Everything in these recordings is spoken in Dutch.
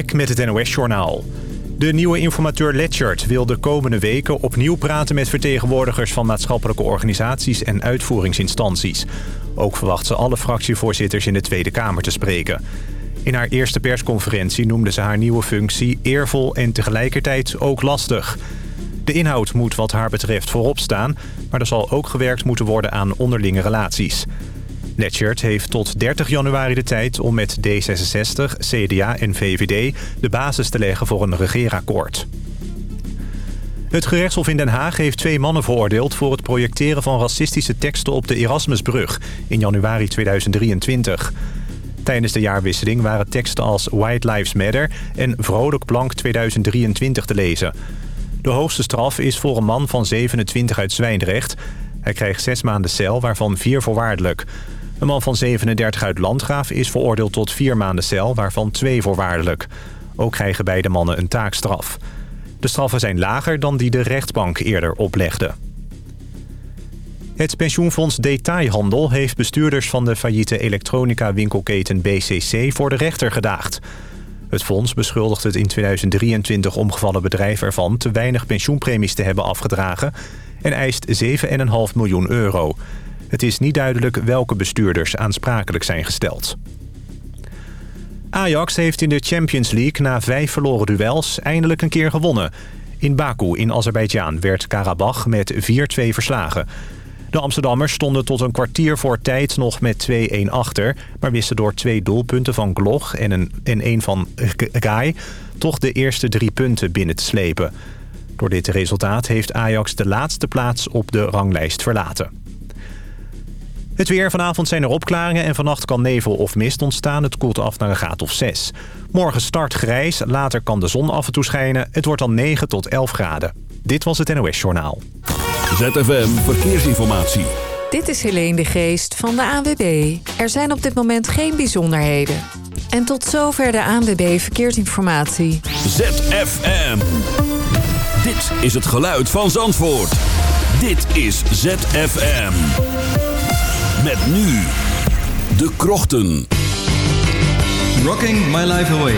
Eck met het NOS-journaal. De nieuwe informateur Letchert wil de komende weken opnieuw praten met vertegenwoordigers van maatschappelijke organisaties en uitvoeringsinstanties. Ook verwacht ze alle fractievoorzitters in de Tweede Kamer te spreken. In haar eerste persconferentie noemde ze haar nieuwe functie eervol en tegelijkertijd ook lastig. De inhoud moet wat haar betreft voorop staan, maar er zal ook gewerkt moeten worden aan onderlinge relaties. Letchert heeft tot 30 januari de tijd om met D66, CDA en VVD de basis te leggen voor een regeerakkoord. Het gerechtshof in Den Haag heeft twee mannen veroordeeld... voor het projecteren van racistische teksten op de Erasmusbrug in januari 2023. Tijdens de jaarwisseling waren teksten als White Lives Matter en Vrolijk Blank 2023 te lezen. De hoogste straf is voor een man van 27 uit Zwijndrecht. Hij krijgt zes maanden cel, waarvan vier voorwaardelijk. Een man van 37 uit Landgraaf is veroordeeld tot vier maanden cel, waarvan twee voorwaardelijk. Ook krijgen beide mannen een taakstraf. De straffen zijn lager dan die de rechtbank eerder oplegde. Het pensioenfonds Detailhandel heeft bestuurders van de failliete elektronica-winkelketen BCC voor de rechter gedaagd. Het fonds beschuldigt het in 2023 omgevallen bedrijf ervan te weinig pensioenpremies te hebben afgedragen en eist 7,5 miljoen euro. Het is niet duidelijk welke bestuurders aansprakelijk zijn gesteld. Ajax heeft in de Champions League na vijf verloren duels eindelijk een keer gewonnen. In Baku in Azerbeidzjan werd Karabach met 4-2 verslagen. De Amsterdammers stonden tot een kwartier voor tijd nog met 2-1 achter... maar wisten door twee doelpunten van Gloch en een, en een van Gai... toch de eerste drie punten binnen te slepen. Door dit resultaat heeft Ajax de laatste plaats op de ranglijst verlaten. Het weer. Vanavond zijn er opklaringen en vannacht kan nevel of mist ontstaan. Het koelt af naar een graad of 6. Morgen start grijs, later kan de zon af en toe schijnen. Het wordt dan 9 tot 11 graden. Dit was het NOS Journaal. ZFM Verkeersinformatie. Dit is Helene de Geest van de ANWB. Er zijn op dit moment geen bijzonderheden. En tot zover de ANWB Verkeersinformatie. ZFM. Dit is het geluid van Zandvoort. Dit is ZFM. Met nu de krochten. Rocking My Life Away.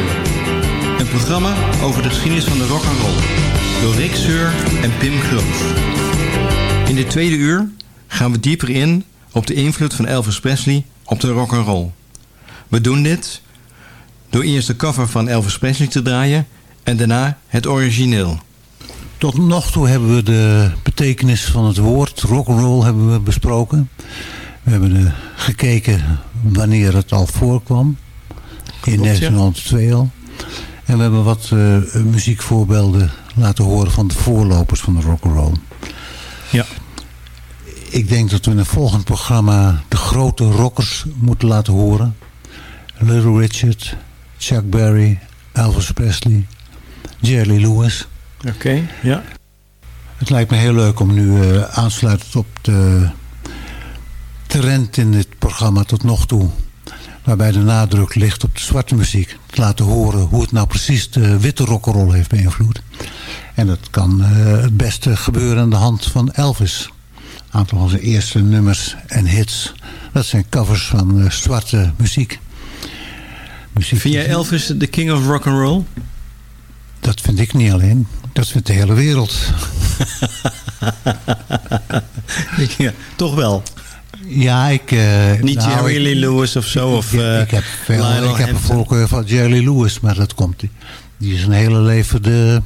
Een programma over de geschiedenis van de rock and roll. Door Rick Seur en Pim Groot. In dit tweede uur gaan we dieper in op de invloed van Elvis Presley op de rock and roll. We doen dit door eerst de cover van Elvis Presley te draaien en daarna het origineel. Tot nog toe hebben we de betekenis van het woord rock'n'roll hebben we besproken. We hebben uh, gekeken wanneer het al voorkwam. In 1902 al. En we hebben wat uh, muziekvoorbeelden laten horen van de voorlopers van de rock'n'roll. Ja. Ik denk dat we in een volgend programma de grote rockers moeten laten horen. Little Richard, Chuck Berry, Elvis Presley, Jerry Lewis. Oké, okay, ja. Het lijkt me heel leuk om nu uh, aansluitend op de trend in dit programma tot nog toe. Waarbij de nadruk ligt op de zwarte muziek. Te laten horen hoe het nou precies de witte rock'n'roll heeft beïnvloed. En dat kan uh, het beste gebeuren aan de hand van Elvis. Een aantal van zijn eerste nummers en hits. Dat zijn covers van uh, zwarte muziek. muziek. Vind jij Elvis de king of rock'n'roll? Dat vind ik niet alleen. Dat vindt de hele wereld. ja, toch wel. Ja, ik... Uh, Niet nou, Jerry Lee Lewis of zo? Ik, of, uh, ik heb, veel, ik heb een voorkeur van Jerry Lewis, maar dat komt. Die, is een hele leven de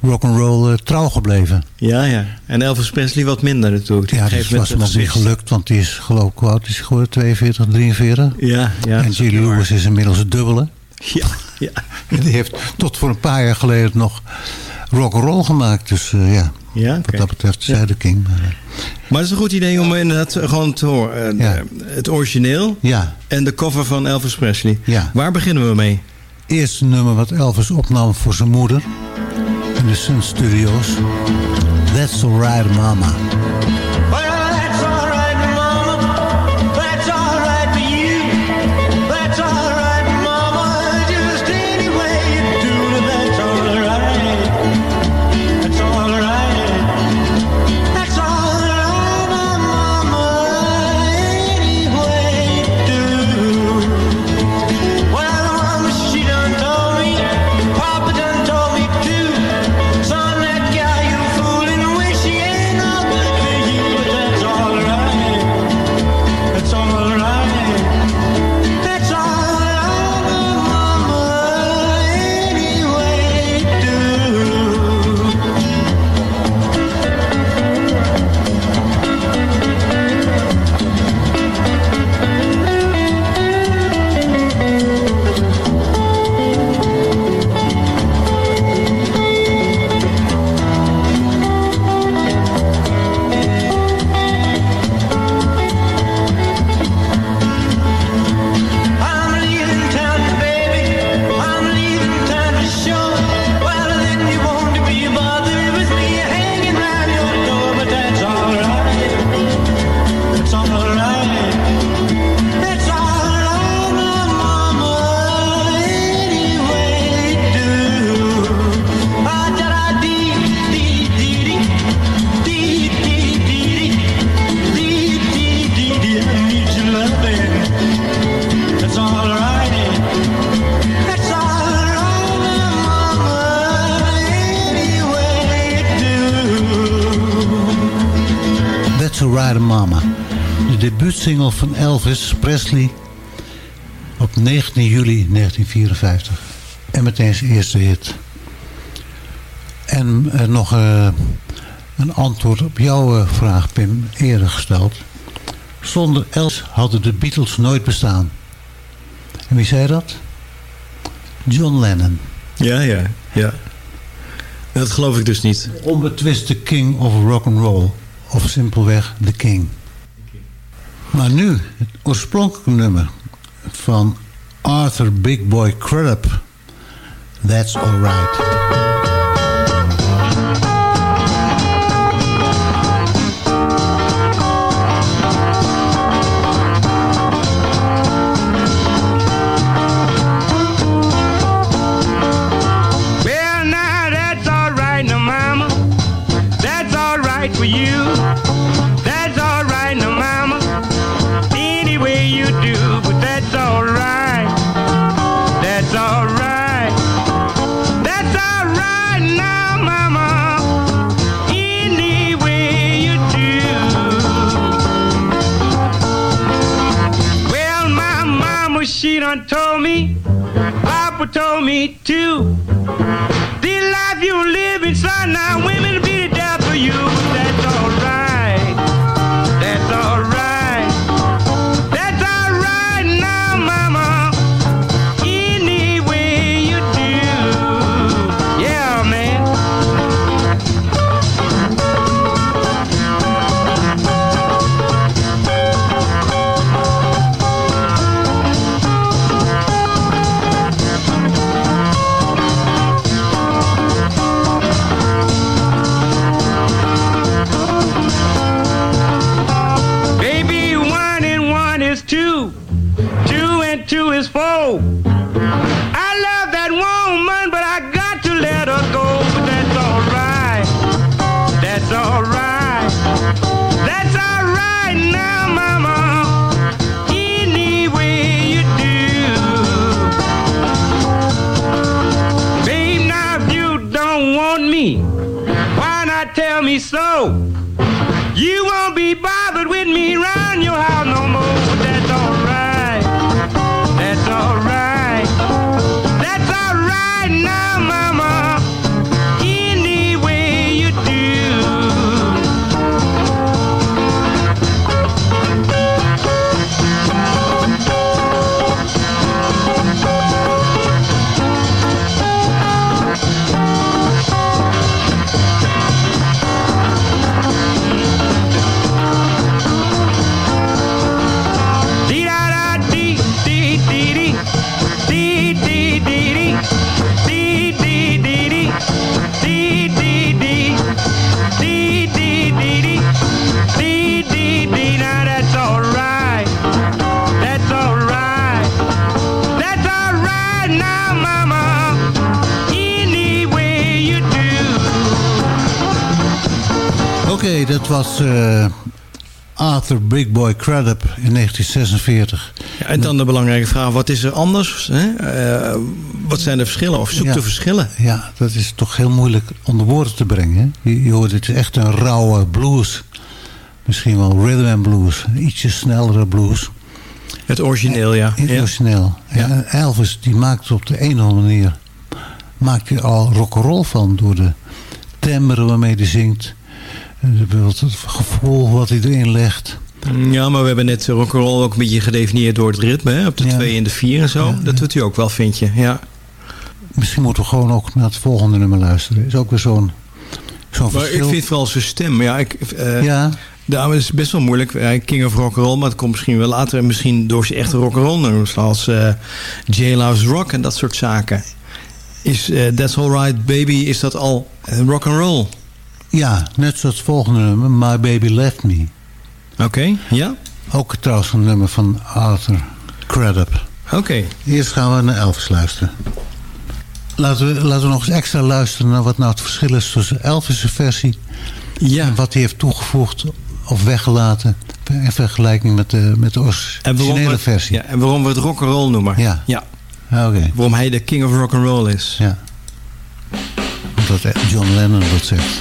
rock'n'roll uh, trouw gebleven. Ja, ja. En Elvis Presley wat minder natuurlijk. Die ja, dat was hem nog niet gelukt, want die is geloof ik oud is geworden, 42, 43. Ja, ja. En Jerry Lewis is inmiddels het dubbele. Ja, ja. En die heeft tot voor een paar jaar geleden nog rock'n'roll gemaakt. Dus ja, ja okay. wat dat betreft zei de King. Maar, maar het is een goed idee om inderdaad gewoon te horen. Ja. Het origineel ja. en de cover van Elvis Presley. Ja. Waar beginnen we mee? Eerste nummer wat Elvis opnam voor zijn moeder. In de Sun Studios. That's Alright Mama. Debuutsingle van Elvis Presley op 19 juli 1954. En meteen zijn eerste hit. En uh, nog uh, een antwoord op jouw uh, vraag, Pim, eerder gesteld. Zonder Els hadden de Beatles nooit bestaan. En wie zei dat? John Lennon. Ja, ja, ja. Dat geloof ik dus niet. Onbetwiste king of rock and roll. Of simpelweg The King. Maar nu, het oorspronkelijke nummer van Arthur Big Boy Crudup. That's Alright. Told me to. The life you live inside now, women Dat was uh, Arthur Big Boy Crudup in 1946. Ja, en dan de belangrijke vraag, wat is er anders? Hè? Uh, wat zijn de verschillen? Of zoek Ja. de verschillen? Ja, dat is toch heel moeilijk onder woorden te brengen. hè? Je, je hoort, het is echt een rauwe blues. Misschien wel rhythm and blues. Een ietsje snellere blues. Het origineel, ja. ja. Internationeel. Ja. en Elvis die maakt op de een of andere manier... maakt hij al rock'n'roll van. Door de timbre waarmee hij zingt. Het gevoel wat hij erin legt. Ja, maar we hebben net rock'n'roll ook een beetje gedefinieerd door het ritme. Hè? Op de Ja. 2 en de 4 en zo. Ja, dat doet u ook wel, vind je. Ja. Misschien moeten we gewoon ook naar het volgende nummer luisteren. Is ook weer zo'n zo'n Maar ik verschil. vind vooral zijn stem. Ja, ik, eh, Ja, Daarom is het best wel moeilijk. Hij King of Rock'n'Roll, maar het komt misschien wel later. En misschien door zijn echte rock'n'roll nummers. Zoals eh Jailhouse Rock en dat soort zaken. Is eh, That's Alright Baby, is dat al eh, rock'n'roll? Ja, net zoals het volgende nummer. My Baby Left Me. Oké, ja? Ook trouwens een nummer van Arthur Crudup. Oké. Eerst gaan we naar Elvis luisteren. Laten we, laten we nog eens extra luisteren naar wat nou het verschil is tussen Elvis' versie Ja. en wat hij heeft toegevoegd of weggelaten in vergelijking met de, met de originele we, versie. ja, en waarom we het rock'n'roll noemen. Ja. ja. Oké, Waarom hij de King of Rock'n'Roll is. ja. Omdat John Lennon dat zegt.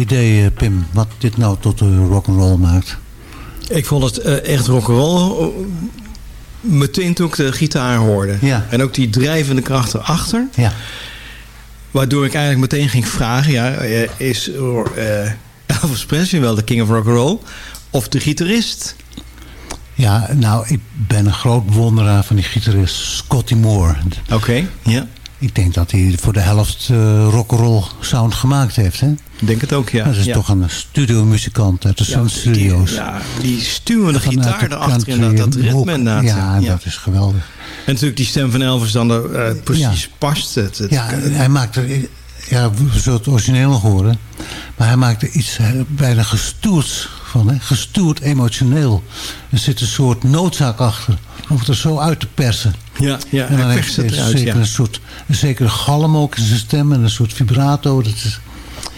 Idee, eh, Pim, wat dit nou tot de rock'n'roll maakt? Ik vond het eh, echt rock'n'roll eh, meteen toen ik de gitaar hoorde. Ja. En ook die drijvende kracht erachter. Ja. Waardoor ik eigenlijk meteen ging vragen... Ja, eh, is eh, Elvis Presley wel de king of rock'n'roll? Of de gitarist? Ja, nou, ik ben een groot bewonderaar van die gitarist Scotty Moore. Oké, ja. Ik denk dat hij voor de helft uh, rock'n'roll sound gemaakt heeft, hè? Denk het ook, ja. Dat is ja. toch een studiomuzikant uit de Ja, Sun Studios. Die, ja, die stuwende gitaar erachter inderdaad, dat ritme inderdaad. Ja, en dat is geweldig. En natuurlijk die stem van Elvis dan er, uh, precies past. Het, het, ja, hij maakt er... Ja, we zullen het origineel nog horen. Maar hij maakt er iets bijna gestoerds van. Hè? Gestoerd emotioneel. Er zit een soort noodzaak achter. Om het er zo uit te persen. Ja, ja en dan heeft het eruit, zeker ja. een soort een zekere galm ook in zijn stem. En een soort vibrato. Dat is,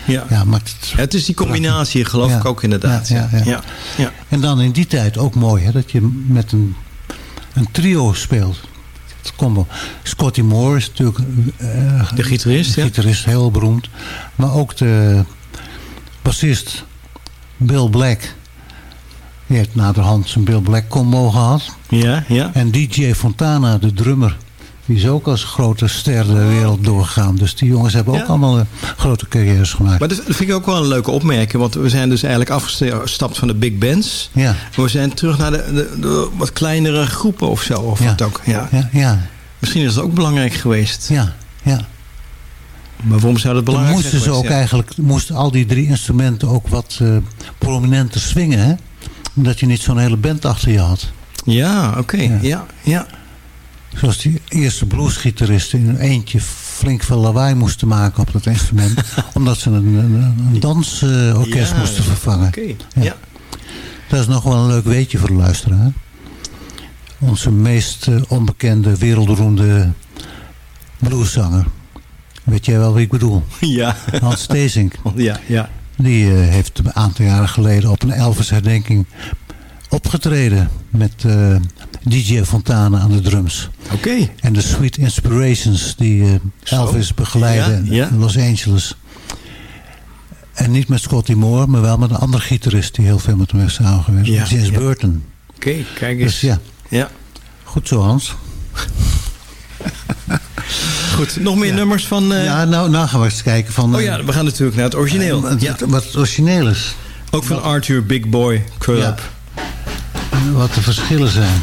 ja. ja, maakt het, ja, het is die combinatie, geloof ik ook inderdaad. Ja, ja, ja. En dan in die tijd ook mooi. Hè, dat je met een, een trio speelt. Combo. Scotty Moore is natuurlijk... Uh, de gitarist, de ja. gitarist, heel beroemd. Maar ook de bassist Bill Black. Die heeft naderhand zijn Bill Black combo gehad. Ja, ja. En DJ Fontana, de drummer. Die is ook als grote ster de wereld doorgegaan. Dus die jongens hebben ook Ja. allemaal uh, grote carrières gemaakt. Maar dat vind ik ook wel een leuke opmerking. Want we zijn dus eigenlijk afgestapt van de big bands. Ja. We zijn terug naar de, de, de wat kleinere groepen of zo. Of Ja. wat ook. Ja. Ja, ja, Misschien is dat ook belangrijk geweest. ja, ja. Maar waarom zou dat belangrijk moesten zijn ze ook eigenlijk, moesten al die drie instrumenten ook wat uh, prominenter swingen, hè? Omdat je niet zo'n hele band achter je had. Ja, oké. Ja. Ja. Ja, Zoals die eerste bluesgitaristen in een eentje flink veel lawaai moesten maken op dat instrument. omdat ze een, een, een dansorkest Ja, moesten vervangen. Oké, Ja. ja. Dat is nog wel een leuk weetje voor de luisteraar. Onze meest uh, onbekende, wereldberoemde blueszanger. Weet jij wel wie ik bedoel? Ja. Hans Stezink. Ja, ja. Die uh, heeft een aantal jaren geleden op een Elvis herdenking opgetreden. Met uh, DJ Fontana aan de drums. Oké. Okay. En de Sweet Inspirations die uh, Elvis begeleiden ja, ja. in Los Angeles. En niet met Scotty Moore, maar wel met een andere gitarist die heel veel met hem heeft samengewerkt. Ja, James ja. Burton. Oké, okay, kijk eens. Dus ja. ja. Goed zo Hans. Goed, nog meer ja. nummers van... Uh... Ja, nou, nou gaan we eens kijken van... Oh ja, we gaan natuurlijk naar het origineel. Uh, ja. Wat het origineel is. Ook van Arthur Big Boy. Ja. Wat de verschillen zijn.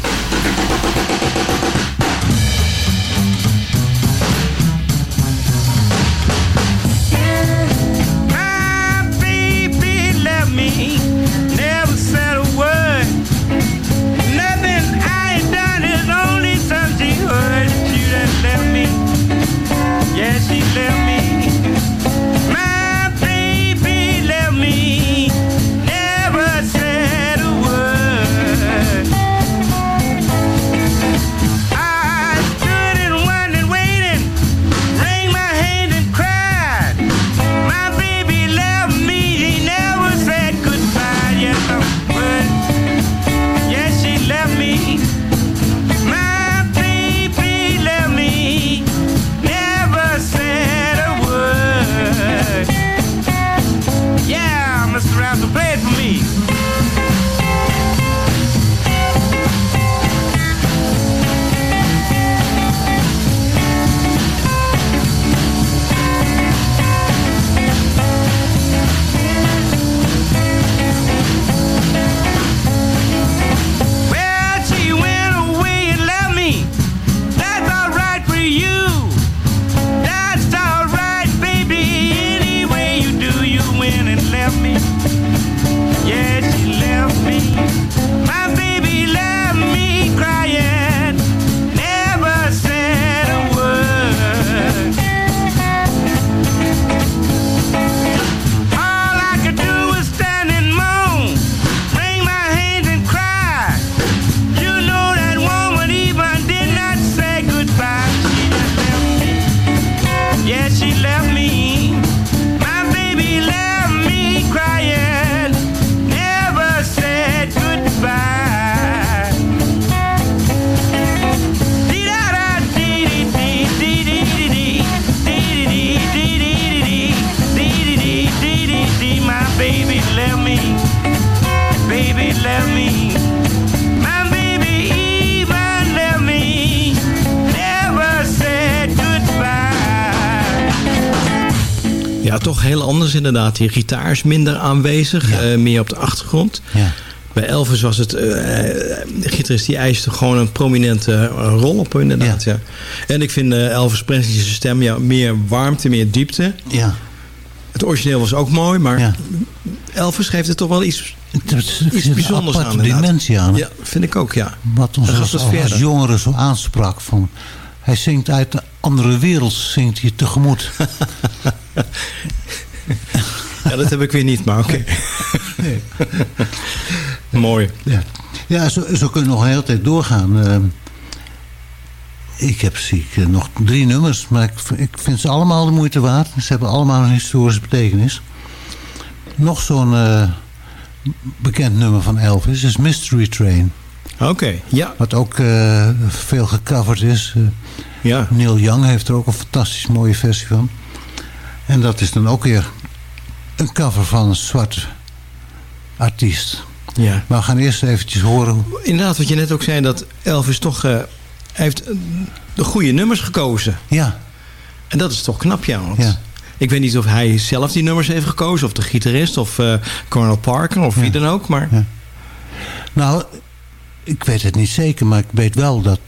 Inderdaad. Die gitaar is minder aanwezig, Ja. eh, meer op de achtergrond. Ja. Bij Elvis was het, eh, de gitarist die eiste gewoon een prominente eh, rol op inderdaad. Ja. En ik vind Elvis Presley's stem ja, meer warmte, meer diepte. Ja. Het origineel was ook mooi, maar. Elvis geeft het toch wel iets, Het is iets een bijzonders aparte aan. dimensie aan. Ja, vind ik ook, ja. Wat ons als, jongeren zo aansprak. Van, hij zingt uit de andere wereld, zingt hij tegemoet. Ja, dat heb ik weer niet, maar oké. Mooi. Ja, ja zo, zo kunnen we nog een hele tijd doorgaan. Ehm, ik heb zie ik, eh, nog drie nummers, maar ik, ik vind ze allemaal de moeite waard. Ze hebben allemaal een historische betekenis. Nog zo'n eh, bekend nummer van Elvis is Mystery Train. Oké, ja. Wat ook eh, veel gecoverd is. Ja. Neil Young heeft er ook een fantastisch mooie versie van. En dat is dan ook weer een cover van een zwart artiest. ja. Maar we gaan eerst eventjes horen Inderdaad, wat je net ook zei, dat Elvis toch... eh, heeft eh, de goede nummers gekozen. Ja, En dat is toch knap, ja. Want Ja. Ik weet niet of hij zelf die nummers heeft gekozen... of de gitarist, of eh Colonel Parker, of wie dan ook. Maar Ja. nou, ik weet het niet zeker, maar ik weet wel dat,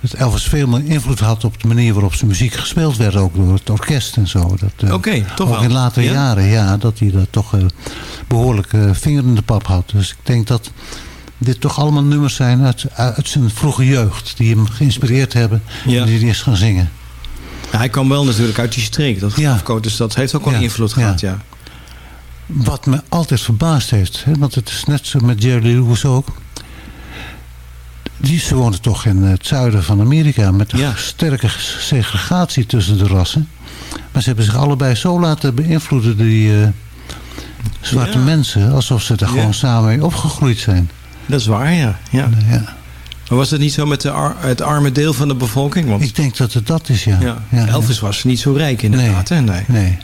dat Elvis veel meer invloed had op de manier waarop zijn muziek gespeeld werd, ook door het orkest en zo. Dat, eh, Oké, toch ook wel. in latere Ja? jaren, ja, dat hij dat toch eh, behoorlijk eh, vinger in de pap had. Dus ik denk dat dit toch allemaal nummers zijn uit, uit zijn vroege jeugd, die hem geïnspireerd hebben Ja. en die hij is gaan zingen. Ja, hij kwam wel natuurlijk uit die streek, dat Ja. Dus dat heeft ook wel Ja. invloed gehad, ja. Wat me altijd verbaasd heeft, hè, want het is net zo met Jerry Lewis ook. Die, ze woonden toch in het zuiden van Amerika met een Ja. sterke segregatie tussen de rassen. Maar ze hebben zich allebei zo laten beïnvloeden, die eh, zwarte Ja. mensen, alsof ze er Ja. gewoon samen mee opgegroeid zijn. Dat is waar, ja. ja. Ja. Maar was het niet zo met de ar- het arme deel van de bevolking? Want Ik denk dat het dat is, ja. Elvis was niet zo rijk inderdaad. hè? Nee. Nee.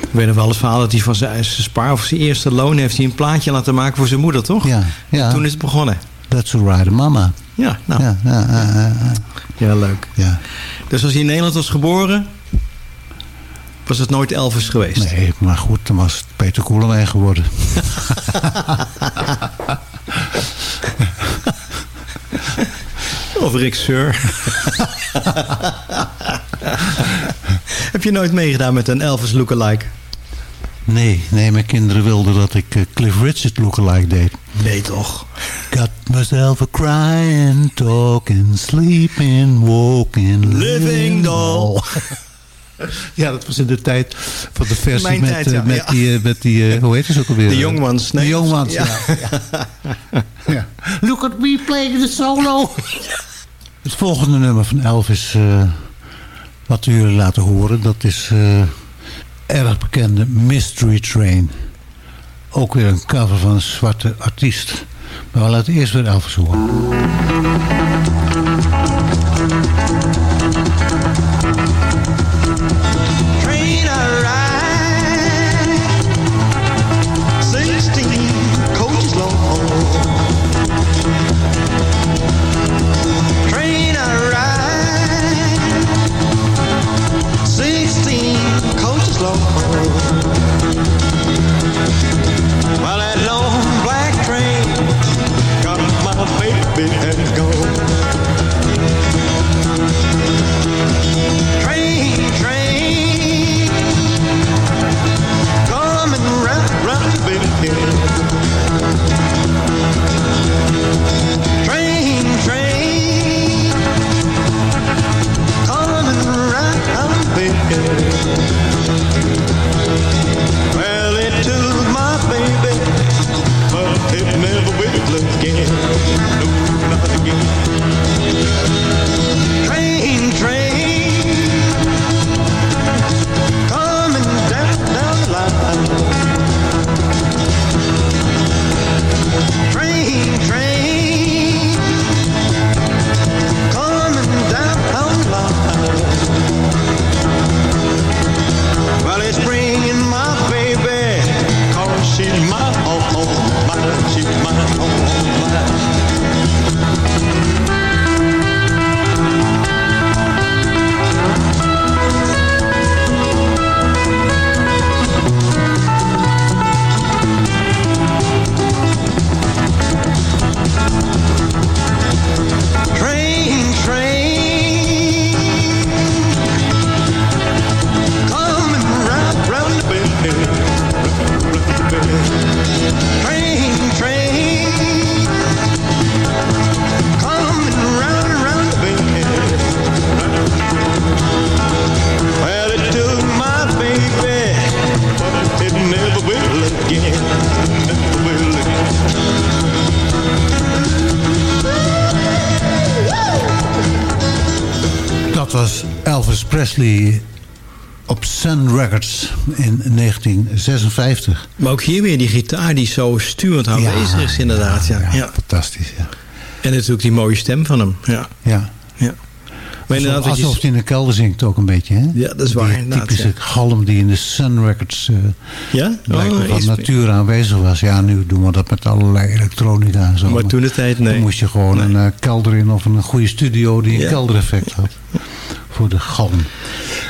Ik weet nog wel het verhaal dat hij van zijn, zijn spaar of zijn eerste loon... heeft hij een plaatje laten maken voor zijn moeder, toch? Ja, ja. Toen is het begonnen. That's alright, mama. Ja, nou, ja. Ja, ja, ja, leuk. ja. Dus als hij in Nederland was geboren... was het nooit Elvis geweest. Nee, maar goed, dan was het Peter Koelemijn geworden. Of Rick Seur. Heb je nooit meegedaan met een Elvis lookalike? Nee, nee, mijn kinderen wilden dat ik eh, Cliff Richard lookalike deed. Nee toch? Got myself a crying, talking, sleeping, walking, Living doll. ja, dat was in de tijd van de versie Mijn met, tijd, eh, ja. met Ja. die, eh, met die eh, hoe heet het ook alweer? De Young Ones, De nee. Young Ones, Ja. ja. Look at me playing the solo. Het volgende nummer van Elvis, eh, wat we jullie laten horen, dat is eh, erg bekende Mystery Train. Ook weer een cover van een zwarte artiest. Maar we laten eerst weer Elvis horen. 1956. Maar ook hier weer die gitaar die zo stuwend aanwezig is inderdaad. Ja, ja, Fantastisch, ja. En natuurlijk die mooie stem van hem. Ja, ja. ja. Maar Alsof je, hij in de kelder zingt ook een beetje, hè? Ja, dat is waar, Die typische galm die in de Sun Records eh ja? Oh, van nature aanwezig was. Ja, nu doen we dat met allerlei elektronica en zo. Maar toen de tijd, nee. Dan moest je gewoon een eh, kelder in of een goede studio die een keldereffect had. Voor de galm.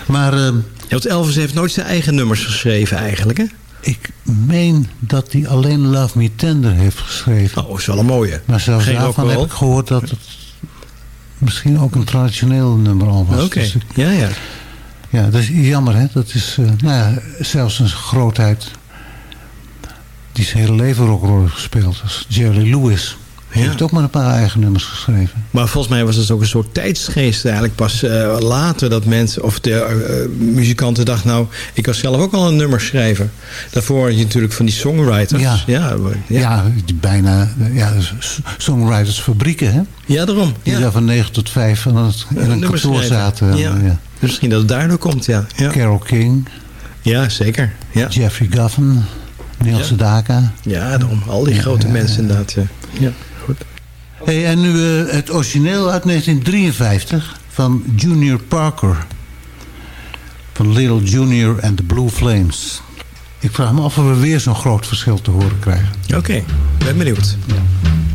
Maar Ja, want Elvis heeft nooit zijn eigen nummers geschreven eigenlijk, hè? Ik meen dat hij alleen Love Me Tender heeft geschreven. Oh, is wel een mooie. Maar zelfs Geen daarvan heb ik gehoord dat het misschien ook een traditioneel nummer al was. Oké, Dus ja, ja. ja, dat is jammer hè. Dat is eh, nou ja, zelfs een grootheid die zijn hele leven rock'n'roll heeft gespeeld. als Jerry Lewis. Ja. heeft ook maar een paar eigen nummers geschreven. Maar volgens mij was het ook een soort tijdsgeest eigenlijk pas eh, later dat mensen of de eh, muzikanten dachten nou, ik kan zelf ook al een nummer schrijven. Daarvoor had je natuurlijk van die songwriters. Ja. ja, bijna ja, songwritersfabrieken hè. Ja, daarom. Die Ja. daar van 9 tot 5 aan het, in een kantoor zaten. Ja. Ja. Misschien dat het daardoor komt, ja. Ja, Carole King, ja zeker. Ja. Jeffrey Goffen, Neil Ja. Sedaka. ja, daarom. Al die grote mensen inderdaad. Ja. Ja. Hey, en nu eh, het origineel uit 1953 van Junior Parker. Van Little Junior and the Blue Flames. Ik vraag me af of we weer zo'n groot verschil te horen krijgen. Oké, ben benieuwd. train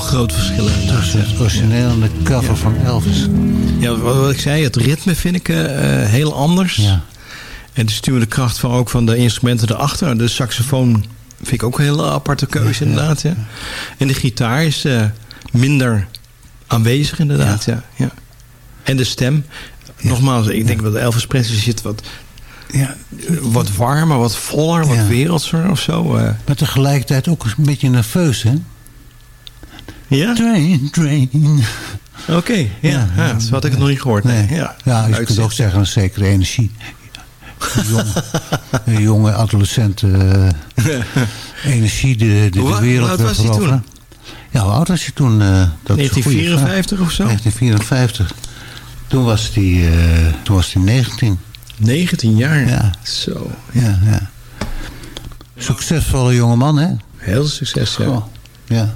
groot verschil tussen het origineel en de cover van Elvis. Ja, wat, wat ik zei, het ritme vind ik eh, eh, heel anders. Ja. En de stuwende kracht van ook van de instrumenten erachter. De saxofoon vind ik ook een hele aparte keuze inderdaad. Ja. En de gitaar is eh, minder aanwezig inderdaad. Ja. Ja, En de stem. Nogmaals, ik denk dat Elvis Presley zit wat, Ja, wat warmer, wat voller, wat Ja. wereldser of zo. maar tegelijkertijd ook een beetje nerveus, hè? Ja? Train, train. Oké, ja. Ja. ja. zo had ik het nog niet gehoord. Nee. Nee. Ja, Ja, je kunt ook zeggen een zekere energie. Jonge, een jonge adolescente eh, energie de, de, de hoe wereld oud was hij. Ja, hoe oud was hij toen? eh, dat is een goeie vraag. 1954 of zo? 1954. Toen was hij, toen was hij 19. 19 jaar. Ja. Zo. Ja, ja. Succesvolle jongeman, hè? Heel succes, ja.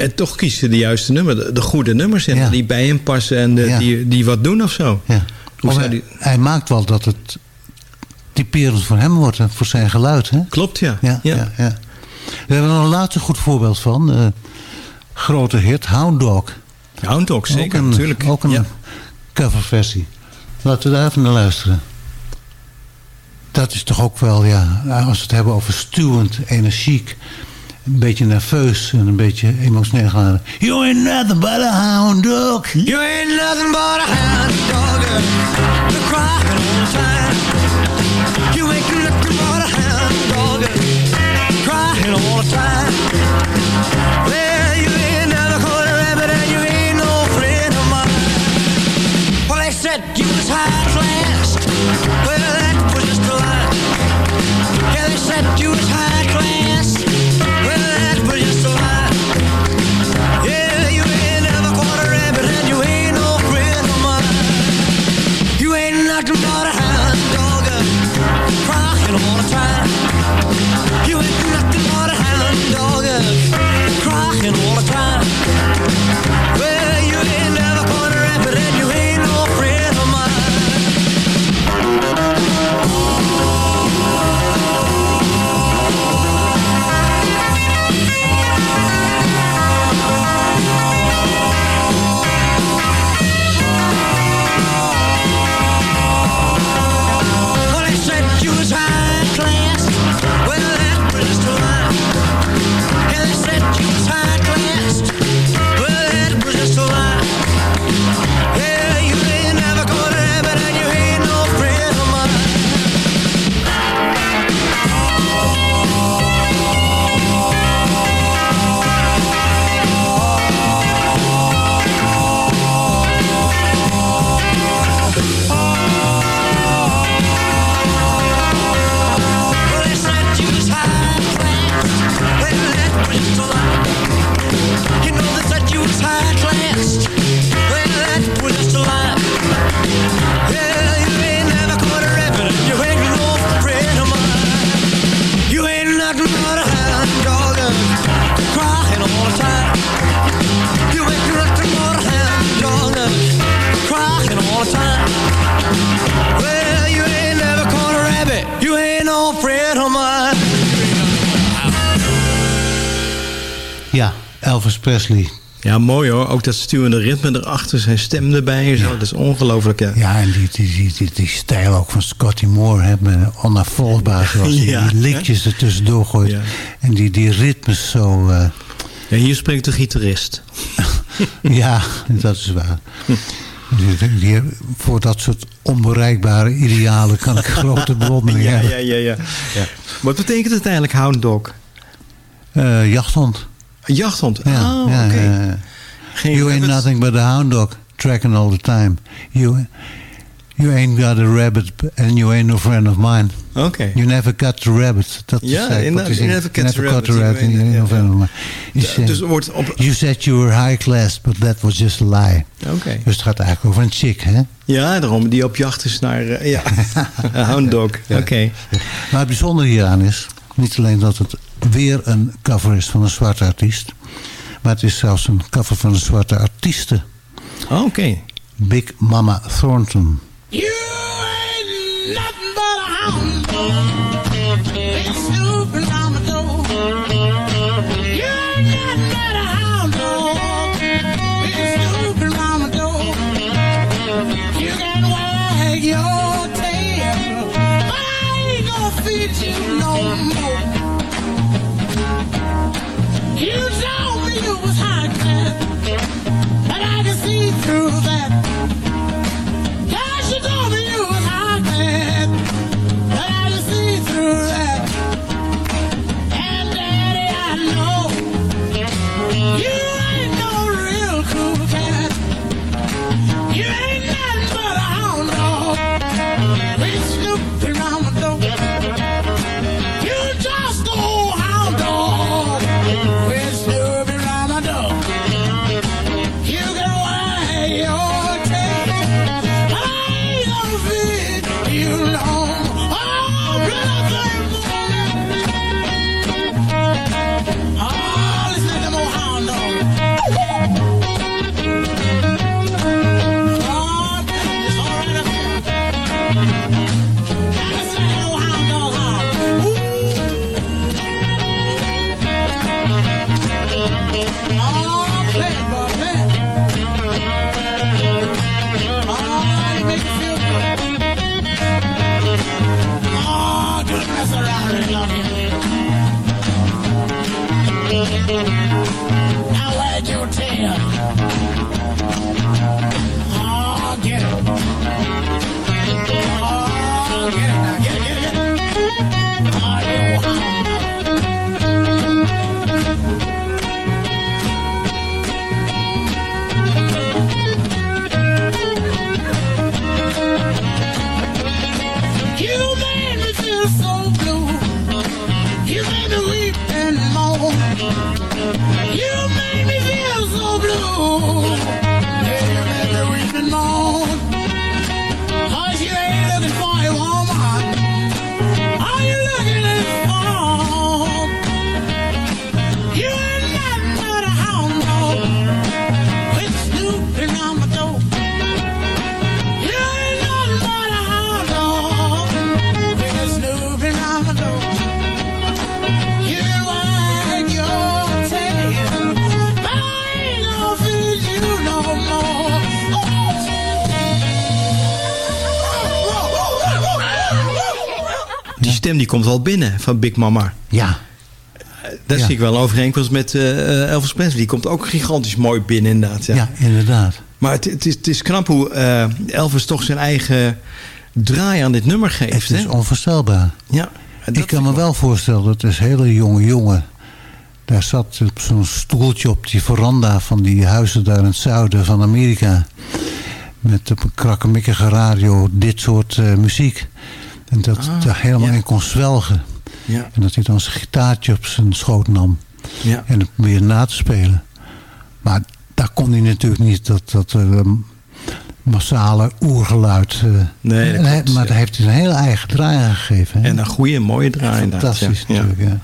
En toch kies je de juiste nummer, de, de goede nummers in, Ja. die bij hem passen en de, Ja. die, die wat doen of zo. ja. Of hij, die... hij maakt wel dat het typerend voor hem wordt, voor zijn geluid. Hè? Klopt, ja. Ja, ja. Ja, We hebben er een laatste goed voorbeeld van. eh, grote hit, Hound Dog. Hound Dog, zeker, ook een, natuurlijk. Ook een coverversie. Laten we daar even naar luisteren. Dat is toch ook wel, ja, als we het hebben over stuwend, energiek, een beetje nerveus en een beetje emotioneel gaan. You ain't nothing but a hound dog. You ain't nothing but a hound dog. You're crying all the time. You ain't nothing but a hound dog. Crying all the time. Well, you ain't never caught a rabbit and you ain't no friend of mine. Well, they said you was high class. Well, that was just a lie. Yeah, they said you was high class. Ja, Elvis Presley. Ja, mooi hoor. Ook dat stuwende ritme erachter, zijn stem erbij en zo. Dat is ongelooflijk. Ja. Ja, en die, die, die, die, stijl ook van Scotty Moore, hè, met onafvolgbaar zoals hij Ja. die liedjes er tussendoor gooit. Ja. En die, die ritmes zo, eh, Ja, hier spreekt de gitarist. ja, dat is waar. Voor dat soort onbereikbare idealen kan ik grote bewondering Ja, hebben. ja, ja, ja, ja. Wat betekent het eigenlijk, hound dog? Eh, jachthond. Een jachthond? Ja, oh, oké. Geen You ain't nothing but a hound dog, tracking all the time. You, you ain't got a rabbit and you ain't no friend of mine. Oké. You never got the rabbit. Dat Ja, is inderdaad, you never got the rabbit, the you rabbit you ain't- friend of mine. Dus wordt op... You said you were high class, but that was just a lie. Oké. Dus het gaat eigenlijk over een chick, hè? Ja, daarom. Die op jacht is naar... eh, ja, een hound dog. Oké. Maar het bijzondere hieraan is... niet alleen dat het weer een cover is van een zwarte artiest... maar het is zelfs een cover van een zwarte artieste. Oh, Oké. Big Mama Thornton. You ain't nothing but a stem die komt al binnen van Big Mama. Ja, Daar Ja. zie ik wel een overeenkomst met eh, eh, Elvis Presley. Die komt ook gigantisch mooi binnen inderdaad. Ja. ja. inderdaad. Maar het, het, is, het is knap hoe eh, Elvis toch zijn eigen draai aan dit nummer geeft. Het is hè? onvoorstelbaar. Ja. Ik kan me wel voorstellen dat is een hele jonge jongen... daar zat op zo'n stoeltje op die veranda van die huizen daar in het zuiden van Amerika... met op een krakkemikkige radio dit soort muziek. En dat Ah, daar helemaal ja. in kon zwelgen. Ja, En dat hij dan zijn gitaartje op zijn schoot nam ja. en het probeerde na te spelen. Maar daar kon hij natuurlijk niet dat, dat eh, massale oergeluid... eh, Nee, dat klopt, maar daar heeft hij een hele eigen draai aan gegeven. hè. En een goede, mooie draai inderdaad. Fantastisch natuurlijk, ja.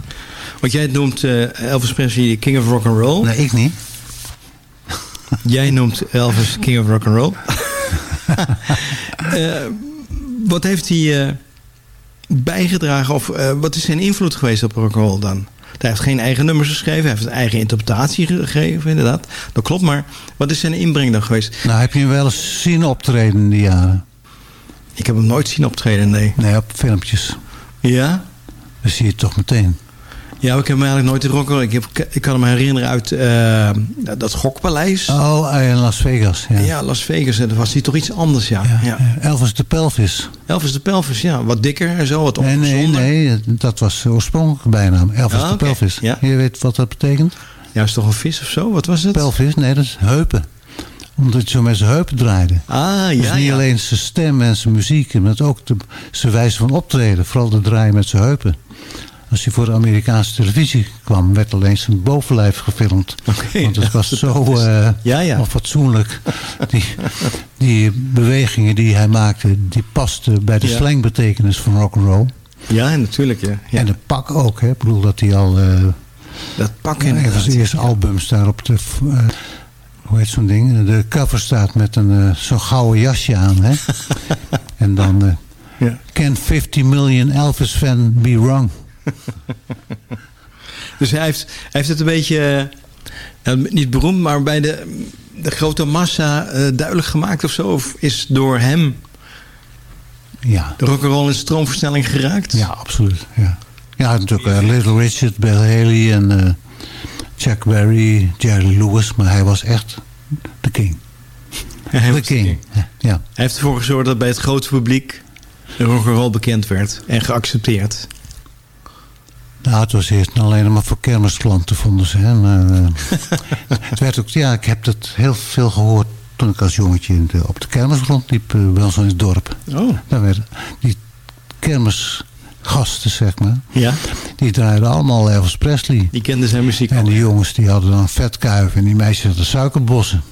Want jij noemt eh, Elvis Presley de King of Rock and Roll. Nee, ik niet. Jij noemt Elvis King of Rock and Roll. Wat heeft hij bijgedragen of eh, wat is zijn invloed geweest op rock and roll dan? Hij heeft geen eigen nummers geschreven, hij heeft een eigen interpretatie gegeven, inderdaad. Dat klopt, maar wat is zijn inbreng dan geweest? Nou, heb je hem wel eens zien optreden in die jaren? Ik heb hem nooit zien optreden, nee. Nee, op filmpjes. Ja? Dat zie je toch meteen. Ja, ik heb hem eigenlijk nooit roll. Ik, heb, ik kan me herinneren uit eh, dat gokpaleis. Oh, in Las Vegas. Ja. Ja, Las Vegas. En dat was hij toch iets anders, ja. Ja. Elvis de Pelvis. Elvis de Pelvis, ja. Wat dikker en zo, wat Nee, nee, ongezonder. nee. Dat was de oorspronkelijke bijnaam. Elvis Ah, de. Pelvis. Ja. Je weet wat dat betekent? Ja, is toch een vis of zo? Wat was het? Pelvis? Nee, dat is heupen. Omdat hij zo met zijn heupen draaide. Ah, dus ja, niet ja. alleen zijn stem en zijn muziek, maar ook de, zijn wijze van optreden. Vooral de draaien met zijn heupen. Als hij voor de Amerikaanse televisie kwam, werd alleen zijn bovenlijf gefilmd. Want het was zo eh Ja, ja. onfatsoenlijk. Die, die bewegingen die hij maakte, die pasten bij de Ja. slangbetekenis van rock'n'roll. Ja, natuurlijk, ja. ja. En het pak ook. Hè. Ik bedoel dat hij al... eh dat pak inderdaad. zijn eerste albums daar op de... eh, hoe heet zo'n ding? De cover staat met een zo'n gouden jasje aan. Hè? en dan... Ja. Can 50 million Elvis fan be wrong? Dus hij heeft, hij heeft het een beetje, eh, nou, niet beroemd, maar bij de, de grote massa eh, duidelijk gemaakt of zo? Of is door hem Ja, de rock'n'roll in stroomversnelling geraakt? ja absoluut. Ja, ja natuurlijk eh, Little Richard, Bill Haley en eh, Chuck Berry, Jerry Lewis. Maar hij was echt de king. Hij De king. king. Ja. Hij heeft ervoor gezorgd dat bij het grote publiek de rock'n'roll bekend werd en geaccepteerd. Nou, het was eerst alleen maar voor kermisklanten, vonden ze. Eh, het werd ook, ja, ik heb dat heel veel gehoord toen ik als jongetje in de- op de kermis rondliep, eh, bij ons in het dorp. Oh, Daar werden die kermisgasten, zeg maar, ja. die draaiden allemaal Elvis Presley. Die kende zijn muziek En die jongens die hadden dan vetkuiven en die meisjes hadden suikerbossen.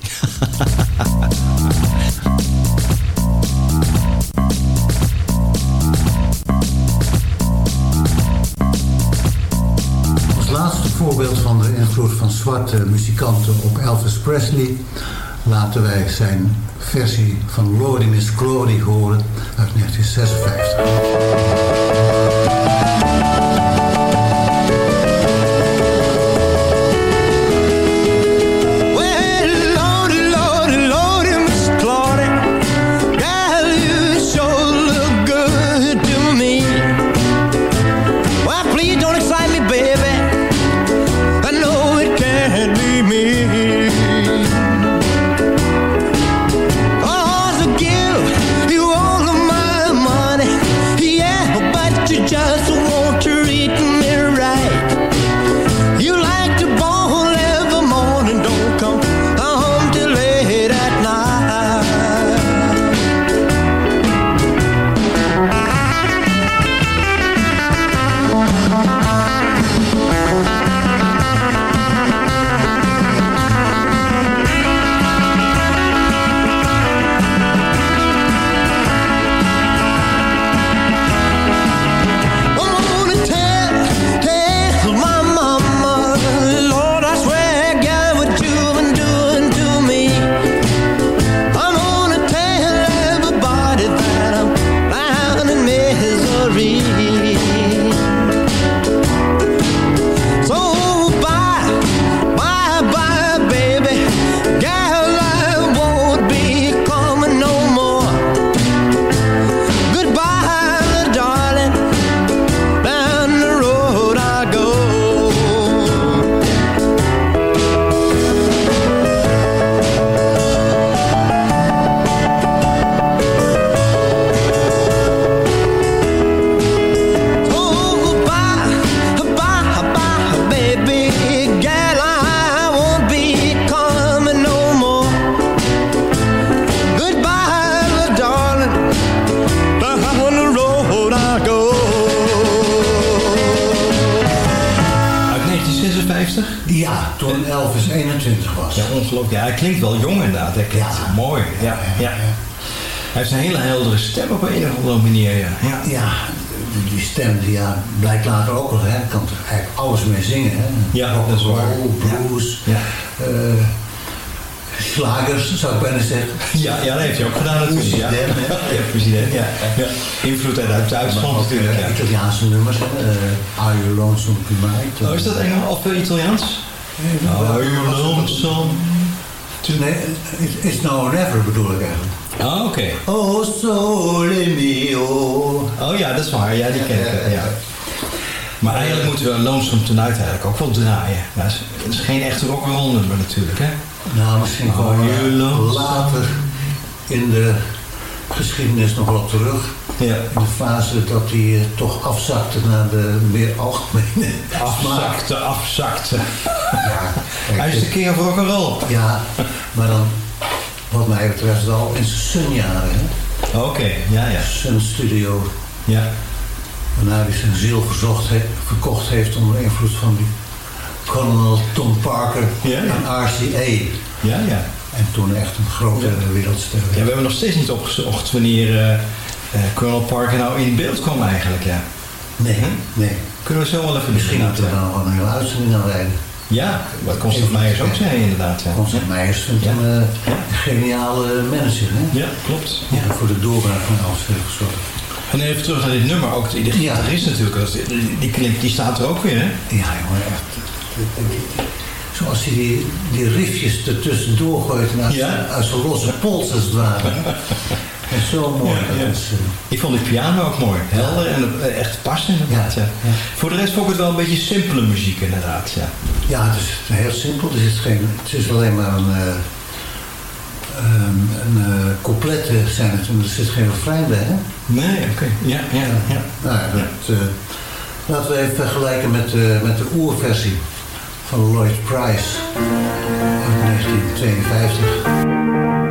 voorbeeld van de invloed van zwarte muzikanten op Elvis Presley laten wij zijn versie van Lordy Miss Glory horen uit 1956. Ja, toen Elvis 21 was. Ja, ongelooflijk. Ja, hij klinkt wel jong inderdaad. Hij klinkt Ja. mooi. Ja, ja. Hij heeft een hele heldere stem op een of andere manier. Ja. Ja. Ja, die- stem, die ja, blijkt later ook nog, hè. Hij kan er eigenlijk alles mee zingen, hè. Ja, Rock dat is waar. blues, Ja. eh, slagers, zou ik bijna zeggen. Ja, ja, dat heeft hij ook gedaan natuurlijk. Ja, President, hè? ja president. Ja. Ja. Invloed uit Duitsland ook natuurlijk. eh, Ja. Italiaanse nummers, eh, Are You Lonesome Tonight? Oh, is dat Engels of Italiaans? Are you lonesome? Nee, it- It's Now or Never bedoel ik eigenlijk. Ah, oké. Oh, sole mio. Oh ja, dat is waar. Ja, die ken ik. Ja. Maar eigenlijk moeten we Lonesome Tonight eigenlijk ook wel draaien. Dat is, dat is geen echte rock'n'roll nummer natuurlijk, hè? Nou, misschien Are gewoon eh, later in de geschiedenis nog wel terug. Ja. In de fase dat hij eh, toch afzakte naar de meer algemene. Afzakte, afzakte. Ja, kijk, Hij is de king of rock'n'roll. ja, maar dan wat mij betreft al in zijn Sun-jaren. Oké, ja, ja. Sun Studio. Ja, Waarna hij zijn ziel gezocht he- verkocht heeft onder invloed van die Colonel Tom Parker Ja, ja. en RCA. ja, ja. En toen echt een grote wereldster. Ja, we hebben nog steeds niet opgezocht wanneer eh, eh, Colonel Parker nou in beeld kwam eigenlijk, ja. Nee, nee. Kunnen we zo wel even Misschien moeten we dan een hele uitzending aan wijden. Ja, wat Constant Meijers ook zei inderdaad. Ja, Constant Meijers vindt Ja. hem eh, een geniale manager. Hè? ja klopt. Ja. Voor de doorbraak van Elvis heeft gezorgd. En even terug naar dit nummer, ook de, de Ja. gitarist natuurlijk, is- die, die, die staat er ook weer, hè? Ja, jongen, echt. Zoals hij die, die riffjes ertussendoor gooit en Ja. uit zijn losse pols als het ware. En zo mooi. Ja, is, eh, Ik vond die piano ook mooi. Helder en eh, echt inderdaad. Ja. Voor de rest vond ik het wel een beetje simpele muziek inderdaad. Ja. ja, het is heel simpel. Er zit geen, het is alleen maar een, eh een, een coupletten zijn het. Er zit geen refrein bij, hè? Nee, oké. Ja, ja, ja. Nou, ja, dat, laten we even vergelijken met, eh, met de oerversie van Lloyd Price uit 1952.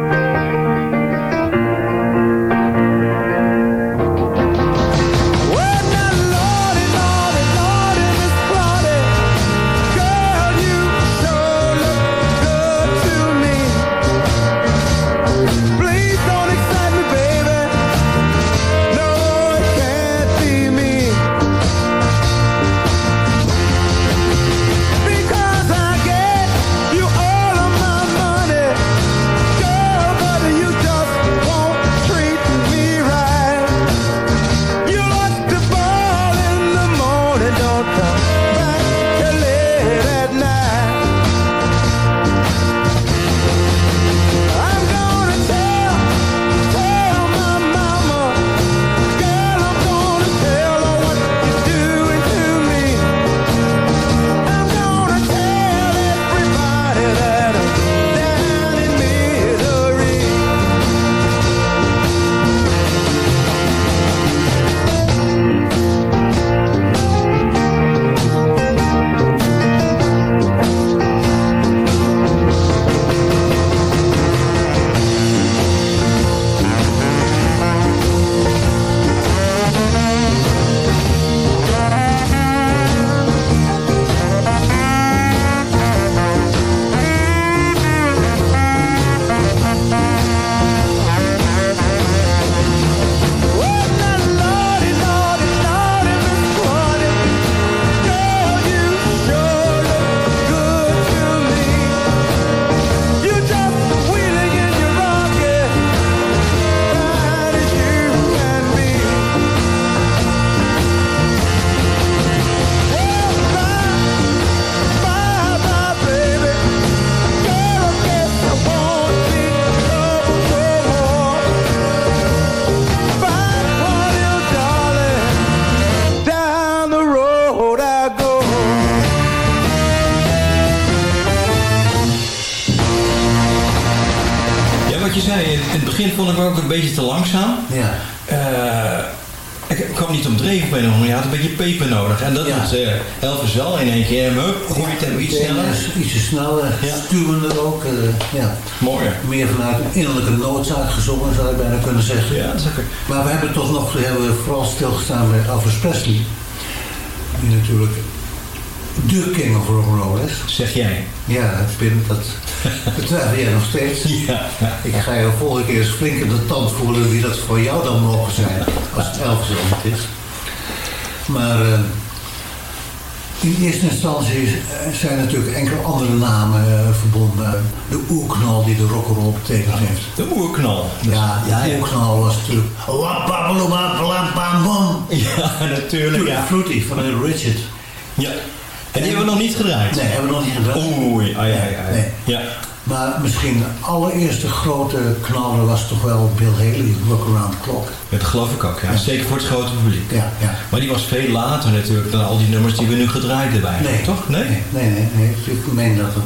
Hup, gooi je tempo iets sneller. Ietsje sneller, Ja. stuwender ook. eh, ja. Mooier. Meer vanuit een innerlijke noodzaak gezongen, zou je bijna kunnen zeggen. Ja, ook... Maar we hebben toch nog we hebben vooral stilgestaan bij Elvis Presley. Die natuurlijk de king of rock'n'roll is. Zeg jij. Ja, Pim, dat betwijfel jij nog steeds. Ja. Ik ga je volgende keer eens flink in de tand voelen wie dat voor jou dan mogen zijn. Als het Elvis niet is. Maar eh, in eerste instantie zijn natuurlijk enkele andere namen eh, verbonden. De oerknal die de rock'n'roll betekend heeft. De oerknal. Ja, ja, de oerknal was natuurlijk... Ja, natuurlijk. Ja. Fruity van Richard. ja. En die hebben we nog niet gedraaid. Nee, hebben we nog niet gedaan. Oei, ai, ai, ai. Nee. Ja. Maar misschien de allereerste grote knaller was toch wel Bill Haley, Rock Around the Clock. Dat geloof ik ook, ja. Zeker voor het grote publiek. Ja, ja. Maar die was veel later natuurlijk dan al die nummers die we nu gedraaid hebben eigenlijk, Nee, toch? Nee? Nee, nee, nee. nee. Ik meen dat het...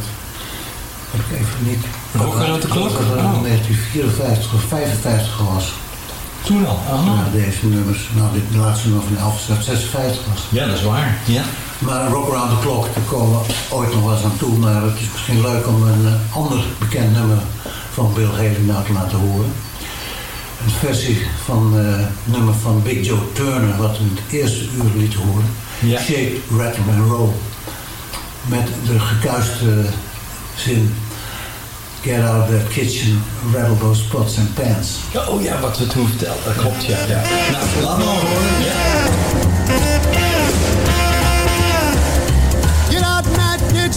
Ik even niet... Rock Around the Clock? Dat het Oh. in 1954 of 55 was. Toen al. Ah. Ja, deze nummers. Nou, dit de laatste nummer van Elvis uit 56 was. Ja, dat is waar. Ja. Maar Rock Around the Clock, daar komen we ooit nog wel eens aan toe. Maar het is misschien leuk om een eh, ander bekend nummer van Bill Haley nou te laten horen. Een versie van eh, het nummer van Big Joe Turner, wat we in het eerste uur liet horen. Ja. Shake, Rattle and Roll. Met de gekuiste zin. Get out of that kitchen, rattle those pots and pans. Oh ja, wat we toen vertelden. Dat klopt, ja. ja. Nou, laat maar horen. Ja.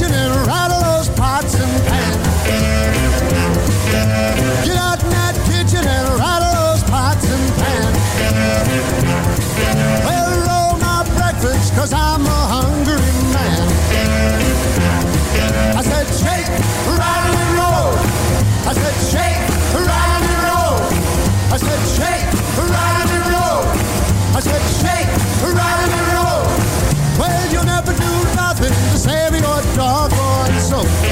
Kitchen and rattle those pots and pans. Get out in that kitchen and rattle those pots and pans. Well, roll my breakfast, cause I'm a hungry man. I said, shake, rattle and roll. I said, shake, rattle and roll. I said, shake, rattle and roll. I said, shake, rattle and roll. Well, nothing to your doggone soul.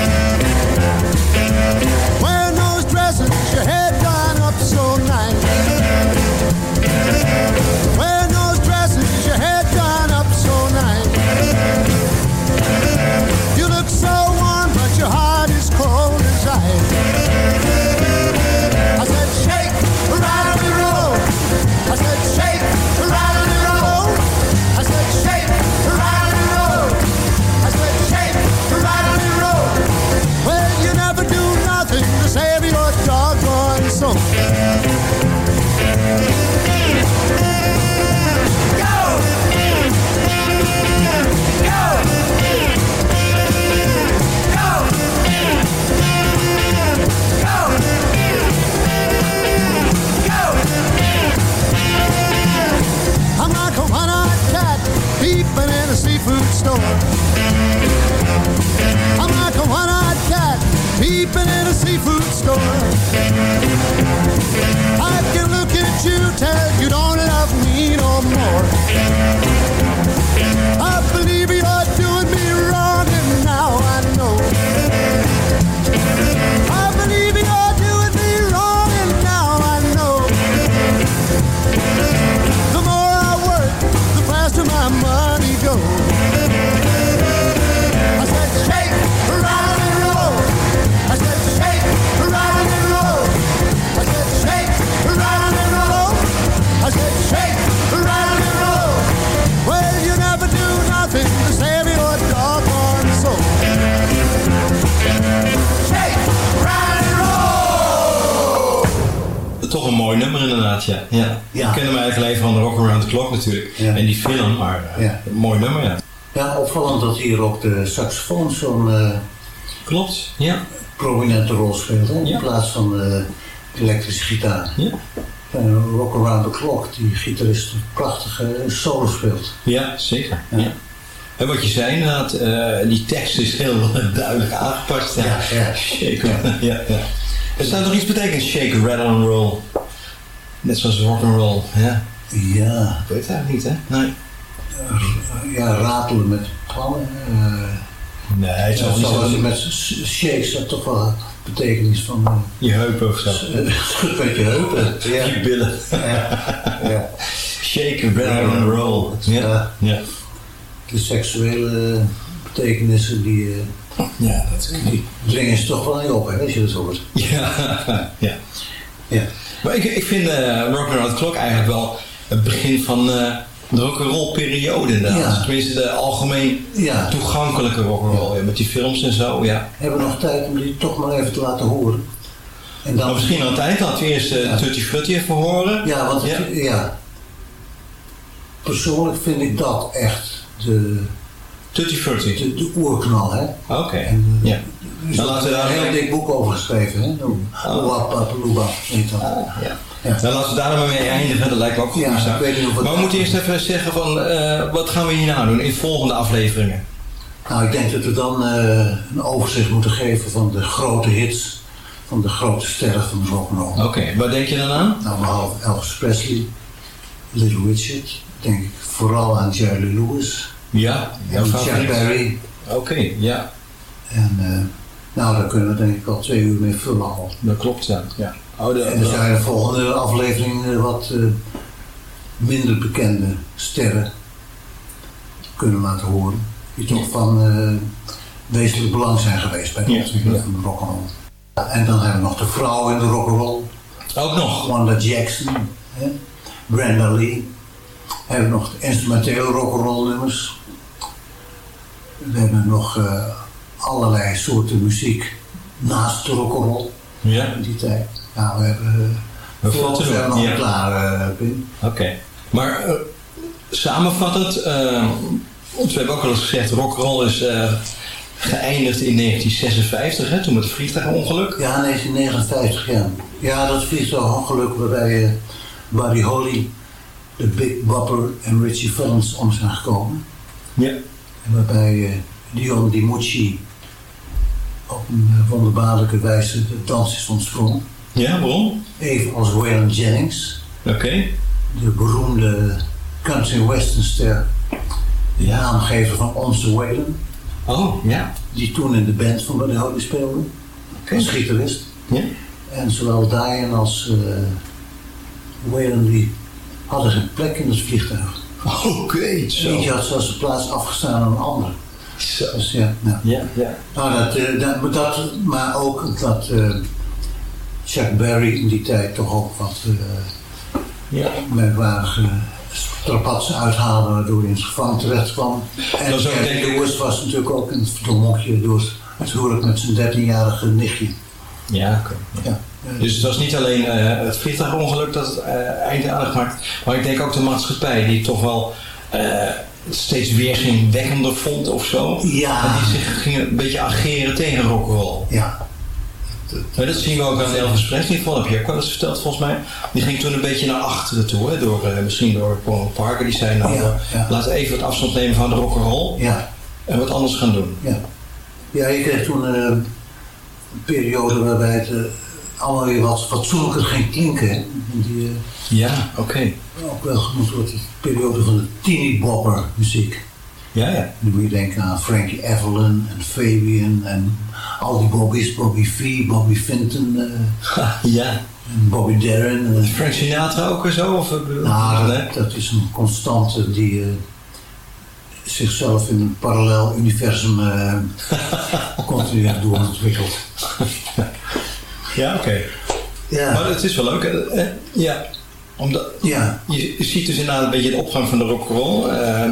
Hier ook de saxofoon zo'n eh, Klopt, ja. prominente rol speelt. Hè? In Ja. plaats van de elektrische gitaar. Ja, En Rock Around the Clock, die gitarist een prachtige solo speelt. ja zeker. Ja. En wat je zei inderdaad, eh, die tekst is heel duidelijk aangepast. Ja, Ja, ja. Shake, ja. Ja, Er staat nog iets betekend, shake, rattle and roll. Net zoals rock and roll, ja. Ja, Ik weet het eigenlijk niet, hè? Nee. Ja ratelen met plannen. eh Nee, het ja, zal niet met shakes, dat toch wel betekenis van eh, je heupen of zo. eh, met je heupen. Ja. Je billen. Ja. ja. Shake, rattle and roll. Ja, ja. De seksuele betekenissen die, eh, Ja, dat is die dringen ze toch wel niet op, hè, als je dat hoort. Ja, ja. Ja. Maar ik, ik vind eh Rock Around the Clock eigenlijk wel het begin van, eh, de rock'n'roll periode inderdaad. Ja. Tenminste de algemeen Ja. toegankelijke rock'n'roll. Ja, met die films en zo, ja. Hebben we nog tijd om die toch maar even te laten horen? En Maar misschien aan het eind laten we eerst uh, Tutti Frutti even horen. Ja, want Ja. het- ja. Persoonlijk vind ik dat echt de, Tutti Frutti. de, de oerknal, hè. Oké, eh, ja. Dus Dan daar laten we daar een heel dik boek over geschreven, hè. Oepa, heet dat. ja. Ja. Dan laten we daar maar mee eindigen, dat lijkt me ook goed. Ja, ik weet niet of het- maar we moeten eerst even zeggen van, eh, wat gaan we hierna doen in volgende afleveringen? Nou, ik denk dat we dan eh, een overzicht moeten geven van de grote hits, van de grote sterren van de rock'n'roll. Oké, waar denk je dan aan? Nou, behalve Elvis Presley, Little Richard, denk ik vooral aan Jerry Lewis Ja, jouw en Chuck. Berry. Oké, ja, En eh, nou, daar kunnen we denk ik al twee uur mee vullen al. dat klopt ja. ja. Oh, de, En er zijn de volgende aflevering eh, wat eh, minder bekende sterren kunnen laten horen. Die toch van eh, wezenlijk belang zijn geweest bij de Ja, ontwikkeling van de rock'n'roll. En dan hebben we nog de vrouw in de rock'n'roll. Ook nog. Wanda Jackson, hè? Brenda Lee. We hebben nog de instrumentele rock'n'roll nummers. We hebben nog allerlei soorten muziek naast de rock'n'roll Ja, in die tijd. Ja, we hebben We zijn we ja. klaar, eh, Pim. oké. Maar eh, samenvattend, eh, want we hebben ook al eens gezegd, rock'n'roll is eh, geëindigd in 1956, hè, toen met het vliegtuigongeluk. Ja, 1959, ja. Ja, dat vliegtuigongeluk waarbij eh, Buddy Holly, de Big Bopper en Richie Valens om zijn gekomen. Ja. En waarbij eh, Dion DiMucci op een eh, wonderbaarlijke wijze de dans is ontsprongen. Ja, waarom? Evenals Waylon Jennings, Oké. de beroemde country westernster, de naamgever van Onze Waylon, Oh, ja. die toen in de band van Buddy Holly speelde, Oké. als gitarist. Ja. En zowel Diane als eh Waylon die hadden geen plek in het vliegtuig. Oké, zo. Eentje had zelfs de plaats afgestaan aan een ander. Zo. Dus ja, ja. Ja, ja. Nou, dat, eh, dat, maar dat, maar ook dat eh, Chuck Berry in die tijd toch ook wat eh Ja. merkwaardige strapatsen uithaalde waardoor hij in het gevangen terecht kwam. En Dat Jerry denk ik- Lewis was natuurlijk ook een verdomhoekje door het huwelijk met zijn 13-jarige nichtje. Ja, oké. Ja. Dus het was niet alleen eh, het vliegtuigongeluk dat het uh, einde aan gemaakt, maar ik denk ook de maatschappij die toch wel eh, steeds weerzinwekkender vond of zo. Ja. En die zich ging een beetje ageren tegen rock'n'roll. Ja, Maar dat zien we ook aan Elvis Presley van, heb je ook wel eens verteld volgens mij. Die ging toen een beetje naar achteren toe, hè, door, eh, misschien door Paul Parker. Die zei nou, Ja, eh, ja. laten we even wat afstand nemen van de rock'n'roll ja. en wat anders gaan doen. Ja, ja je kreeg toen eh, een periode waarbij het allemaal weer wat fatsoenlijker ging klinken. Die Ja, oké. ook wel genoemd wordt de periode van de teeny bopper muziek. Ja, ja. Dan moet je denken aan Frankie Evelyn en Fabian en al die Bobby's, Bobby V, Bobby Finton eh, ja. en Bobby Darin. eh. Frank Sinatra ook en zo? Of, eh, nou, dat, dat is een constante die zichzelf in een parallel universum eh, continu heeft doorontwikkeld. Ja, oké. Ja. Maar het is wel leuk. hè? Ja, omdat Ja, je ziet dus inderdaad een beetje de opgang van de rock'n'roll. eh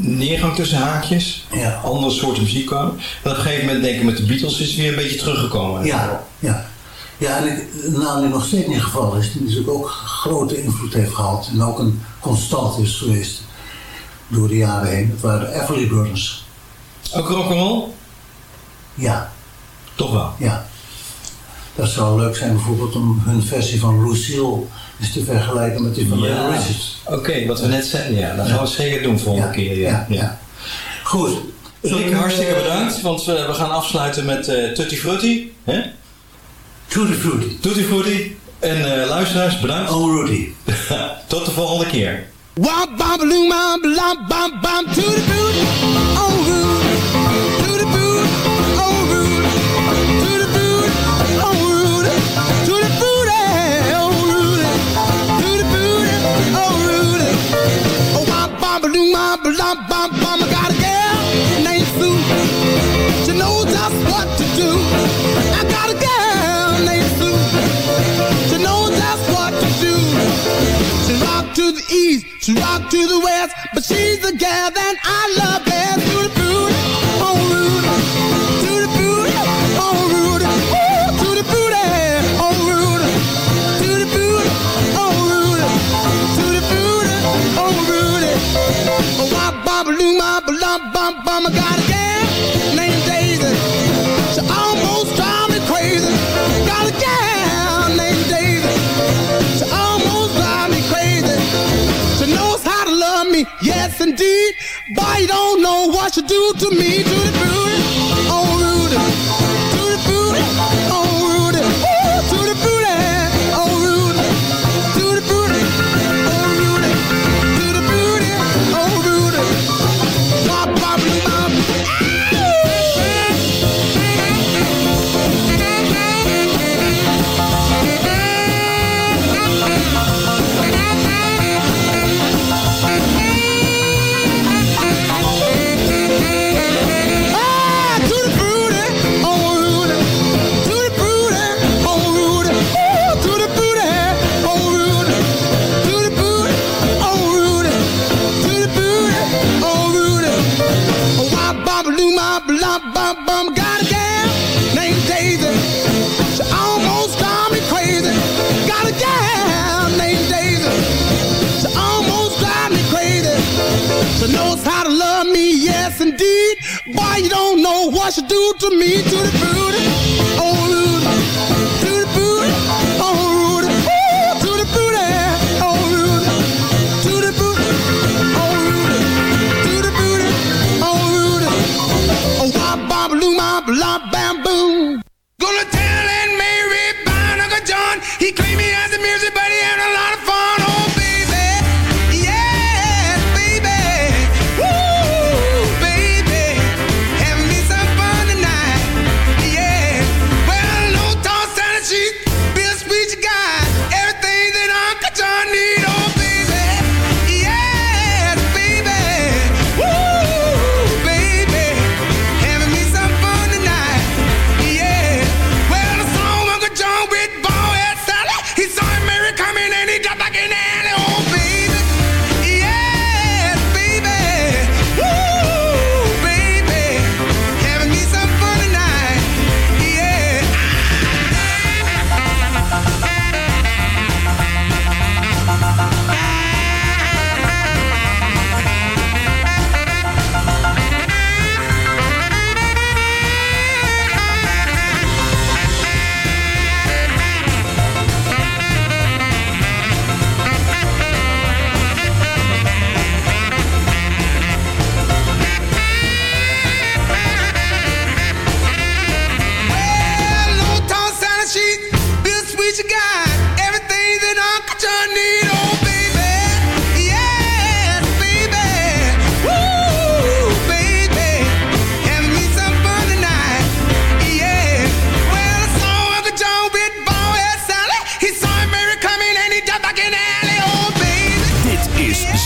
neergang tussen haakjes. Ja. Andere soorten muziek kwamen. En op een gegeven moment denk ik met de Beatles is het weer een beetje teruggekomen. Ja, ja. Ja, en ik- naam die nog steeds niet gevallen is, die natuurlijk ook grote invloed heeft gehad en ook een constant is geweest door de jaren heen. Dat waren de Everly Brothers. Ook rock'n'roll? Ja, Toch wel. ja. Dat zou leuk zijn bijvoorbeeld om hun versie van Lucille eens te vergelijken met die van Little Ja. Richard. Oké, wat we net zeiden. Ja, dat gaan we zeker doen volgende keer. Ja. ja, Goed. Rick, hartstikke bedankt. Want we, we gaan afsluiten met eh Tutti Frutti. Hè? Tutti Frutti. Tutti Frutti. En eh, luisteraars, bedankt. Oh Rudy. Tot de volgende keer. Bop bop to the boot, oh rude, lump. I got a girl named Sue. She knows just what to do. I got a girl named Sue. She knows just what to do. She rock to the east, she rock to the west, but she's the gal that I love best. Beautiful. know what you do to me, to the truth. what you do to me, to the booty. Oh, Rudy. Oh, Rudy. Oh, Rudy. Bam, boom. Gonna tell Aunt Mary, Barnacle John, he claimed me as a